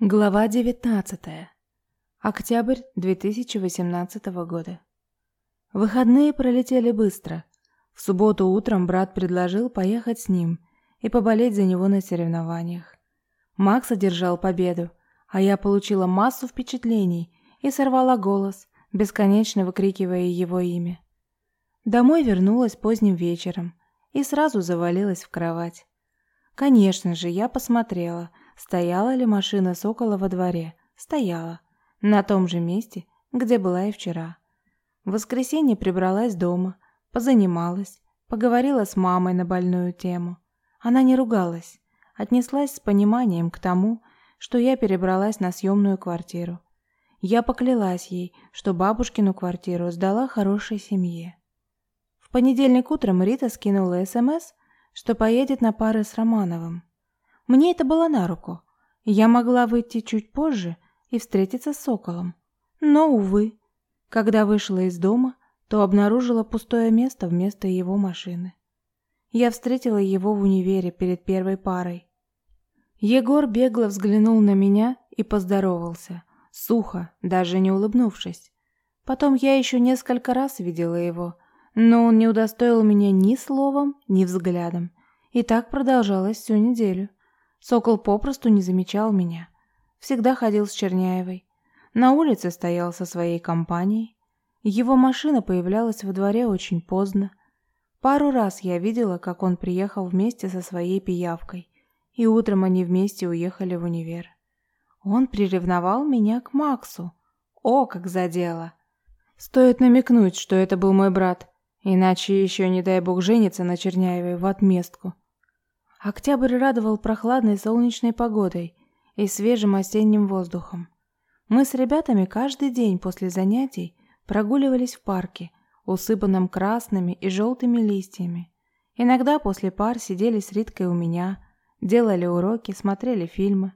Глава 19. Октябрь 2018 года. Выходные пролетели быстро. В субботу утром брат предложил поехать с ним и поболеть за него на соревнованиях. Макс одержал победу, а я получила массу впечатлений и сорвала голос, бесконечно выкрикивая его имя. Домой вернулась поздним вечером и сразу завалилась в кровать. Конечно же, я посмотрела – Стояла ли машина Сокола во дворе? Стояла. На том же месте, где была и вчера. В воскресенье прибралась дома, позанималась, поговорила с мамой на больную тему. Она не ругалась, отнеслась с пониманием к тому, что я перебралась на съемную квартиру. Я поклялась ей, что бабушкину квартиру сдала хорошей семье. В понедельник утром Рита скинула СМС, что поедет на пары с Романовым. Мне это было на руку. Я могла выйти чуть позже и встретиться с Соколом. Но, увы, когда вышла из дома, то обнаружила пустое место вместо его машины. Я встретила его в универе перед первой парой. Егор бегло взглянул на меня и поздоровался, сухо, даже не улыбнувшись. Потом я еще несколько раз видела его, но он не удостоил меня ни словом, ни взглядом. И так продолжалось всю неделю. Сокол попросту не замечал меня. Всегда ходил с Черняевой. На улице стоял со своей компанией. Его машина появлялась во дворе очень поздно. Пару раз я видела, как он приехал вместе со своей пиявкой, и утром они вместе уехали в универ. Он приревновал меня к Максу. О, как задело! Стоит намекнуть, что это был мой брат, иначе еще, не дай бог, женится на Черняевой в отместку. Октябрь радовал прохладной солнечной погодой и свежим осенним воздухом. Мы с ребятами каждый день после занятий прогуливались в парке, усыпанном красными и желтыми листьями. Иногда после пар сидели с Риткой у меня, делали уроки, смотрели фильмы.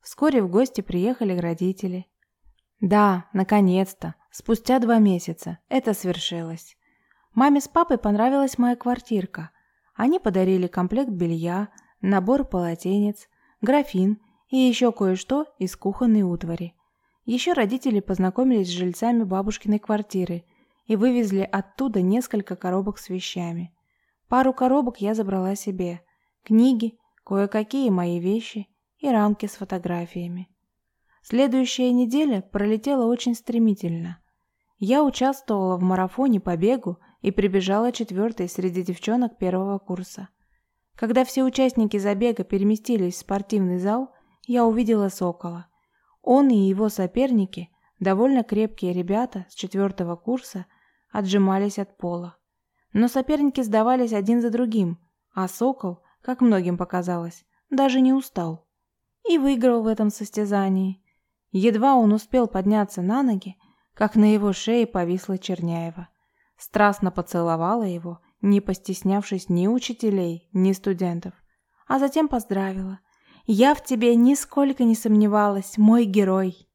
Вскоре в гости приехали родители. Да, наконец-то, спустя два месяца, это свершилось. Маме с папой понравилась моя квартирка – они подарили комплект белья, набор полотенец, графин и еще кое-что из кухонной утвари. Еще родители познакомились с жильцами бабушкиной квартиры и вывезли оттуда несколько коробок с вещами. Пару коробок я забрала себе, книги, кое-какие мои вещи и рамки с фотографиями. Следующая неделя пролетела очень стремительно. Я участвовала в марафоне по бегу и прибежала четвертой среди девчонок первого курса. Когда все участники забега переместились в спортивный зал, я увидела Сокола. Он и его соперники, довольно крепкие ребята с четвертого курса, отжимались от пола. Но соперники сдавались один за другим, а Сокол, как многим показалось, даже не устал. И выиграл в этом состязании. Едва он успел подняться на ноги, как на его шее повисла Черняева страстно поцеловала его, не постеснявшись ни учителей, ни студентов, а затем поздравила. «Я в тебе нисколько не сомневалась, мой герой!»